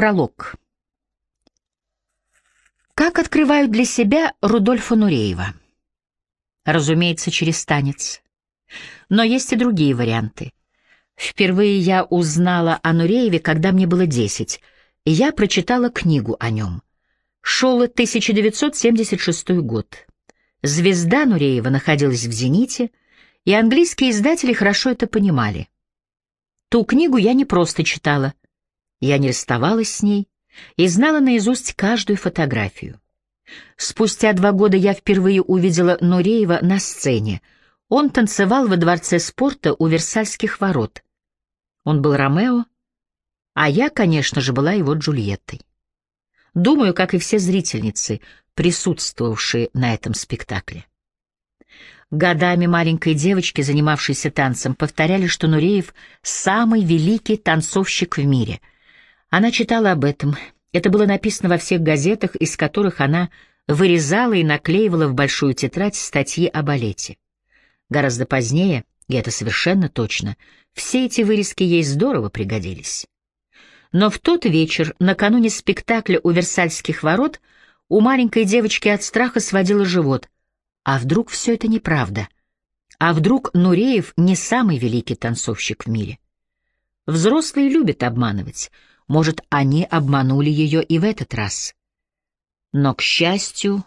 Пролог. Как открывают для себя Рудольфа Нуреева? Разумеется, через танец. Но есть и другие варианты. Впервые я узнала о Нурееве, когда мне было десять, и я прочитала книгу о нем. Шел 1976 год. Звезда Нуреева находилась в «Зените», и английские издатели хорошо это понимали. Ту книгу я не просто читала, я не расставалась с ней и знала наизусть каждую фотографию. Спустя два года я впервые увидела Нуреева на сцене. Он танцевал во дворце спорта у Версальских ворот. Он был Ромео, а я, конечно же, была его Джульеттой. Думаю, как и все зрительницы, присутствовавшие на этом спектакле. Годами маленькой девочки, занимавшейся танцем, повторяли, что Нуреев — самый великий танцовщик в мире. Она читала об этом. Это было написано во всех газетах, из которых она вырезала и наклеивала в большую тетрадь статьи о балете. Гораздо позднее, и это совершенно точно, все эти вырезки ей здорово пригодились. Но в тот вечер, накануне спектакля у Версальских ворот, у маленькой девочки от страха сводило живот — а вдруг все это неправда? А вдруг Нуреев не самый великий танцовщик в мире? Взрослые любят обманывать. Может, они обманули ее и в этот раз. Но, к счастью,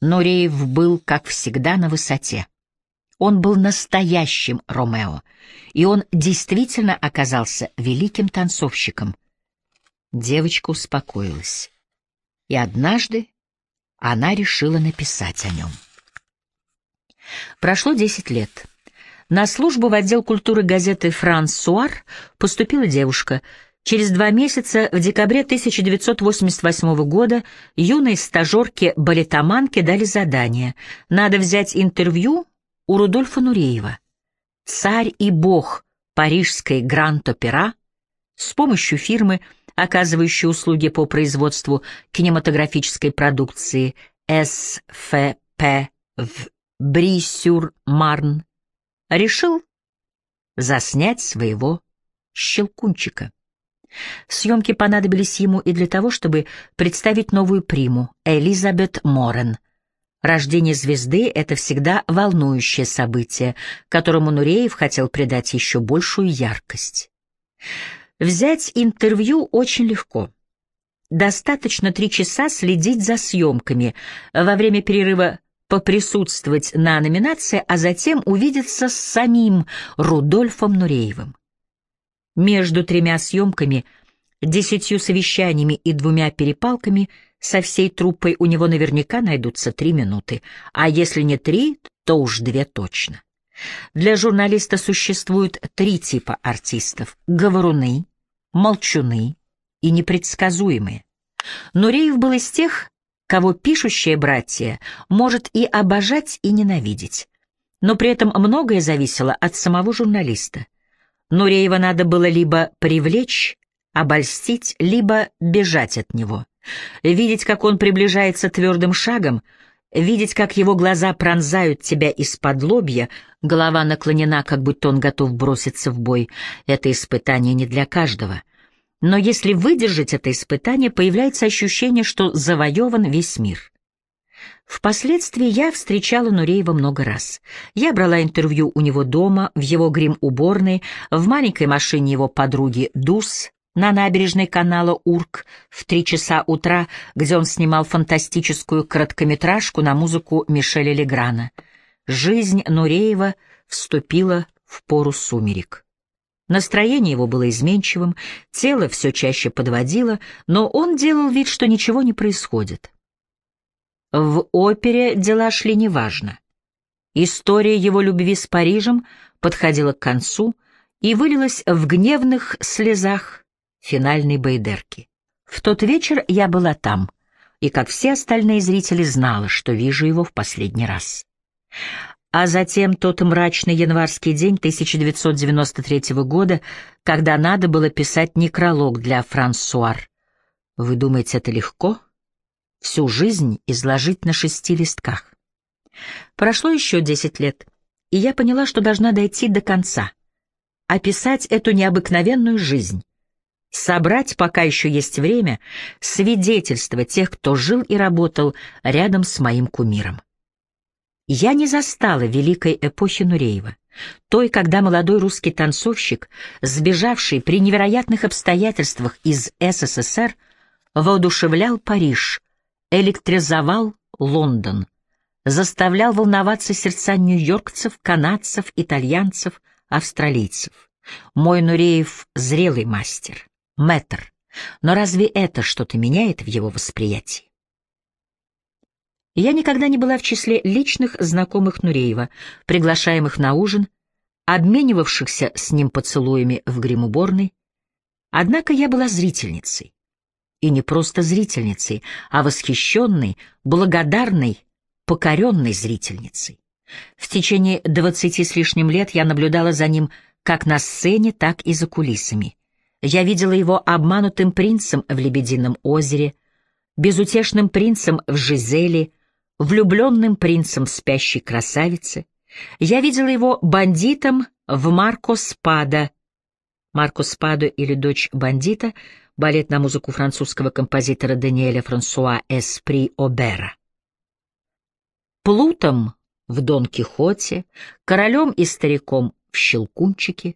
Нуреев был, как всегда, на высоте. Он был настоящим Ромео, и он действительно оказался великим танцовщиком. Девочка успокоилась. И однажды она решила написать о нем. Прошло 10 лет. На службу в отдел культуры газеты «Франсуар» поступила девушка. Через два месяца, в декабре 1988 года, юной стажерке-балетоманке дали задание. Надо взять интервью у Рудольфа Нуреева. «Царь и бог» парижской Гранд-Опера с помощью фирмы, оказывающей услуги по производству кинематографической продукции СФП в Бри-сюр-Марн решил заснять своего щелкунчика. Съемки понадобились ему и для того, чтобы представить новую приму, Элизабет Морен. Рождение звезды — это всегда волнующее событие, которому Нуреев хотел придать еще большую яркость. Взять интервью очень легко. Достаточно три часа следить за съемками. Во время перерыва поприсутствовать на номинации, а затем увидеться с самим Рудольфом Нуреевым. Между тремя съемками, десятью совещаниями и двумя перепалками со всей труппой у него наверняка найдутся три минуты, а если не три, то уж две точно. Для журналиста существует три типа артистов — говоруны, молчуны и непредсказуемые. Нуреев был из тех, кого пишущее братья может и обожать, и ненавидеть. Но при этом многое зависело от самого журналиста. Нуреева надо было либо привлечь, обольстить, либо бежать от него. Видеть, как он приближается твердым шагом, видеть, как его глаза пронзают тебя из-под лобья, голова наклонена, как будто он готов броситься в бой — это испытание не для каждого — но если выдержать это испытание, появляется ощущение, что завоеван весь мир. Впоследствии я встречала Нуреева много раз. Я брала интервью у него дома, в его грим-уборной, в маленькой машине его подруги Дус, на набережной канала Урк в три часа утра, где он снимал фантастическую короткометражку на музыку Мишеля Леграна. Жизнь Нуреева вступила в пору сумерек. Настроение его было изменчивым, тело все чаще подводило, но он делал вид, что ничего не происходит. В опере дела шли неважно. История его любви с Парижем подходила к концу и вылилась в гневных слезах финальной байдерки. В тот вечер я была там, и, как все остальные зрители, знала, что вижу его в последний раз. А затем тот мрачный январский день 1993 года, когда надо было писать некролог для Франсуар. Вы думаете, это легко? Всю жизнь изложить на шести листках. Прошло еще десять лет, и я поняла, что должна дойти до конца, описать эту необыкновенную жизнь. собрать, пока еще есть время, свидетельства тех, кто жил и работал рядом с моим кумиром. Я не застала великой эпохи Нуреева, той, когда молодой русский танцовщик, сбежавший при невероятных обстоятельствах из СССР, воодушевлял Париж, электризовал Лондон, заставлял волноваться сердца нью-йоркцев, канадцев, итальянцев, австралийцев. Мой Нуреев — зрелый мастер, мэтр, но разве это что-то меняет в его восприятии? Я никогда не была в числе личных знакомых Нуреева, приглашаемых на ужин, обменивавшихся с ним поцелуями в гримуборной. Однако я была зрительницей. И не просто зрительницей, а восхищенной, благодарной, покоренной зрительницей. В течение двадцати с лишним лет я наблюдала за ним как на сцене, так и за кулисами. Я видела его обманутым принцем в «Лебедином озере», безутешным принцем в «Жизели», влюбленным принцем спящей красавицы. Я видела его бандитом в Марко Спада. Марко Спадо или «Дочь бандита» — балет на музыку французского композитора Даниэля Франсуа Эспри Обера. Плутом в Дон Кихоте, королем и стариком в Щелкунчике,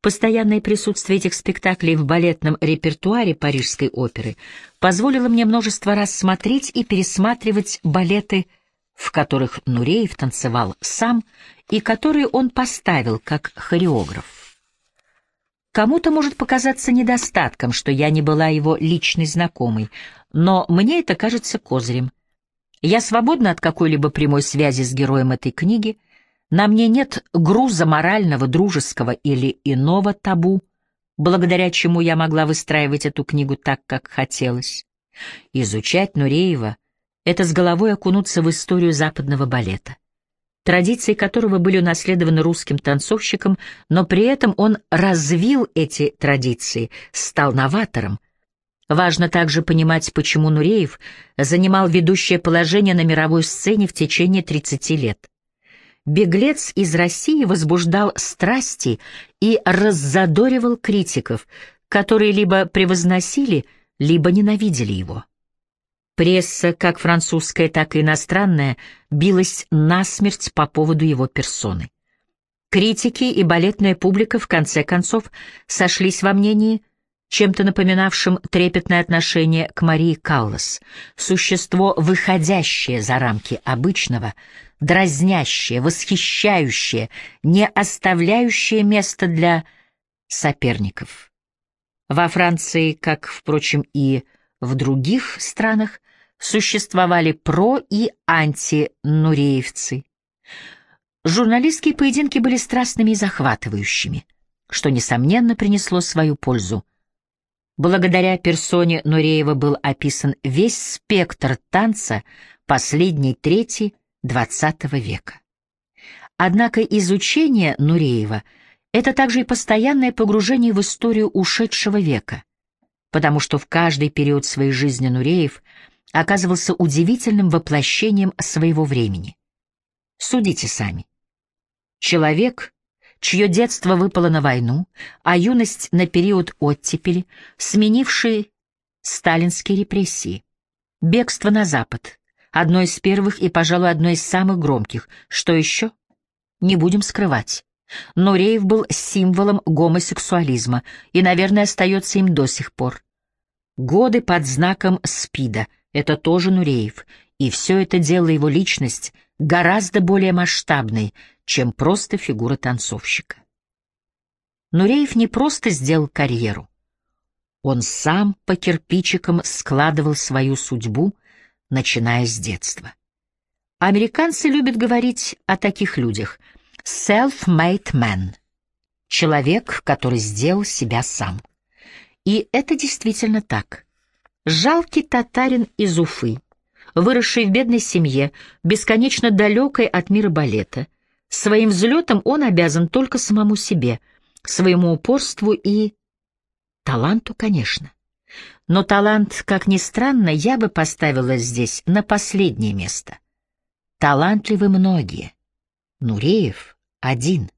Постоянное присутствие этих спектаклей в балетном репертуаре Парижской оперы позволило мне множество раз смотреть и пересматривать балеты, в которых Нуреев танцевал сам и которые он поставил как хореограф. Кому-то может показаться недостатком, что я не была его личной знакомой, но мне это кажется козырем. Я свободна от какой-либо прямой связи с героем этой книги — на мне нет груза морального, дружеского или иного табу, благодаря чему я могла выстраивать эту книгу так, как хотелось. Изучать Нуреева — это с головой окунуться в историю западного балета, традиции которого были унаследованы русским танцовщиком, но при этом он развил эти традиции, стал новатором. Важно также понимать, почему Нуреев занимал ведущее положение на мировой сцене в течение 30 лет беглец из России возбуждал страсти и раззадоривал критиков, которые либо превозносили, либо ненавидели его. Пресса, как французская, так и иностранная, билась насмерть по поводу его персоны. Критики и балетная публика, в конце концов, сошлись во мнении, чем-то напоминавшим трепетное отношение к Марии Каллас, существо, выходящее за рамки обычного, дразнящее, восхищающее, не оставляющее места для соперников. Во Франции, как, впрочем, и в других странах, существовали про- и антинуреевцы. Журналистские поединки были страстными и захватывающими, что, несомненно, принесло свою пользу. Благодаря персоне Нуреева был описан весь спектр танца последней трети XX века. Однако изучение Нуреева — это также и постоянное погружение в историю ушедшего века, потому что в каждый период своей жизни Нуреев оказывался удивительным воплощением своего времени. Судите сами. Человек, чье детство выпало на войну, а юность на период оттепели, сменивший сталинские репрессии, бегство на Запад, одно из первых и, пожалуй, одно из самых громких. Что еще? Не будем скрывать. Нуреев был символом гомосексуализма и, наверное, остается им до сих пор. Годы под знаком СПИДа — это тоже Нуреев, и все это делало его личность гораздо более масштабной, чем просто фигура танцовщика. Нуреев не просто сделал карьеру. Он сам по кирпичикам складывал свою судьбу начиная с детства. Американцы любят говорить о таких людях «self-made man» — человек, который сделал себя сам. И это действительно так. Жалкий татарин из Уфы, выросший в бедной семье, бесконечно далекой от мира балета, своим взлетом он обязан только самому себе, своему упорству и таланту, конечно. Но талант, как ни странно, я бы поставила здесь на последнее место. Талантливы многие. Нуреев один.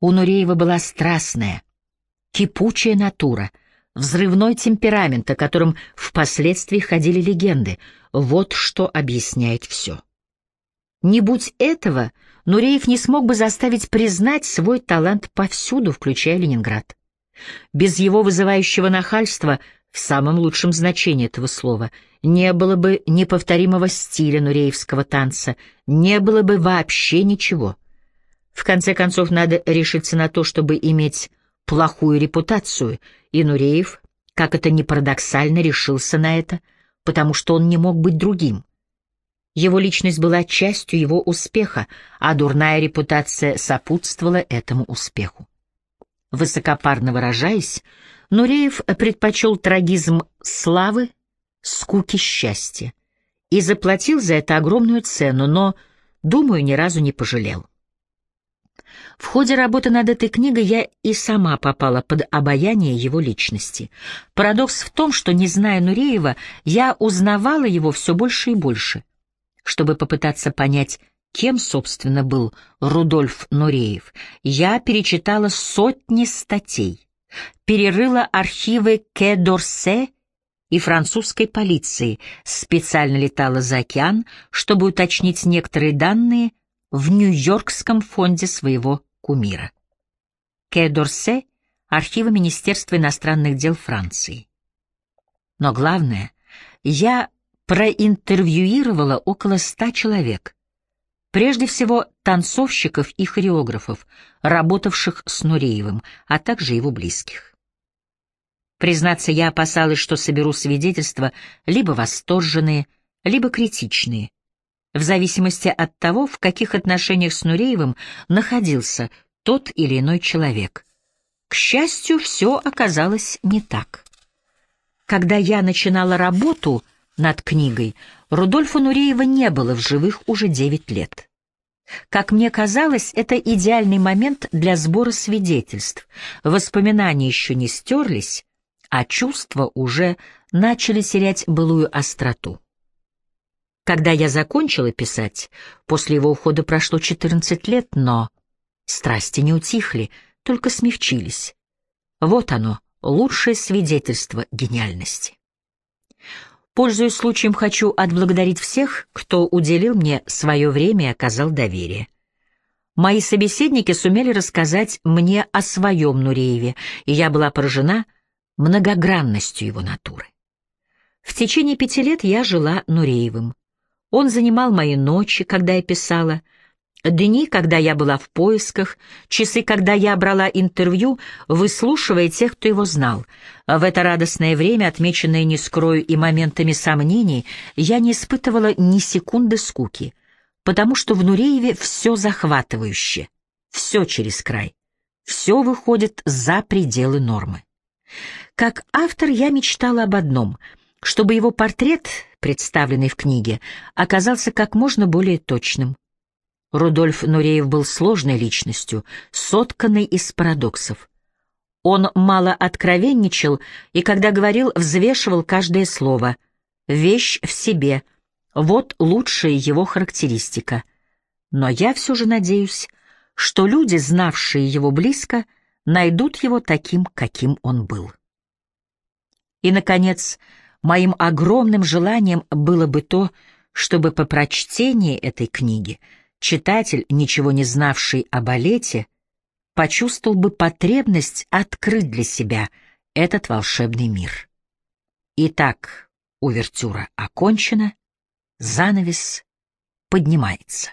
У Нуреева была страстная, кипучая натура, взрывной темперамент, о котором впоследствии ходили легенды. Вот что объясняет все. Не будь этого, Нуреев не смог бы заставить признать свой талант повсюду, включая Ленинград. Без его вызывающего нахальства, в самом лучшем значении этого слова, не было бы неповторимого стиля нуреевского танца, не было бы вообще ничего. В конце концов, надо решиться на то, чтобы иметь плохую репутацию, и Нуреев, как это ни парадоксально, решился на это, потому что он не мог быть другим. Его личность была частью его успеха, а дурная репутация сопутствовала этому успеху. Высокопарно выражаясь, Нуреев предпочел трагизм славы, скуки счастья и заплатил за это огромную цену, но, думаю, ни разу не пожалел. В ходе работы над этой книгой я и сама попала под обаяние его личности. Парадокс в том, что, не зная Нуреева, я узнавала его все больше и больше. Чтобы попытаться понять, кем, собственно, был Рудольф Нуреев, я перечитала сотни статей, перерыла архивы Ке Дорсе и французской полиции, специально летала за океан, чтобы уточнить некоторые данные в Нью-Йоркском фонде своего кумира. Ке Дорсе — архивы Министерства иностранных дел Франции. Но главное, я проинтервьюировала около ста человек, прежде всего танцовщиков и хореографов, работавших с Нуреевым, а также его близких. Признаться, я опасалась, что соберу свидетельства либо восторженные, либо критичные, в зависимости от того, в каких отношениях с Нуреевым находился тот или иной человек. К счастью, все оказалось не так. Когда я начинала работу над книгой, Рудольфа Нуреева не было в живых уже девять лет. Как мне казалось, это идеальный момент для сбора свидетельств. Воспоминания еще не стерлись, а чувства уже начали терять былую остроту. Когда я закончила писать, после его ухода прошло 14 лет, но страсти не утихли, только смягчились. Вот оно, лучшее свидетельство гениальности. Пользуясь случаем, хочу отблагодарить всех, кто уделил мне свое время и оказал доверие. Мои собеседники сумели рассказать мне о своем Нурееве, и я была поражена многогранностью его натуры. В течение пяти лет я жила Нуреевым. Он занимал мои ночи, когда я писала, дни, когда я была в поисках, часы, когда я брала интервью, выслушивая тех, кто его знал. В это радостное время, отмеченное, не скрою, и моментами сомнений, я не испытывала ни секунды скуки, потому что в Нурееве все захватывающе, все через край, все выходит за пределы нормы. Как автор я мечтала об одном — чтобы его портрет, представленный в книге, оказался как можно более точным. Рудольф Нуреев был сложной личностью, сотканной из парадоксов. Он мало откровенничал и, когда говорил, взвешивал каждое слово. Вещь в себе — вот лучшая его характеристика. Но я все же надеюсь, что люди, знавшие его близко, найдут его таким, каким он был. И, наконец, Моим огромным желанием было бы то, чтобы по прочтении этой книги читатель, ничего не знавший о балете, почувствовал бы потребность открыть для себя этот волшебный мир. Итак, увертюра окончена, занавес поднимается.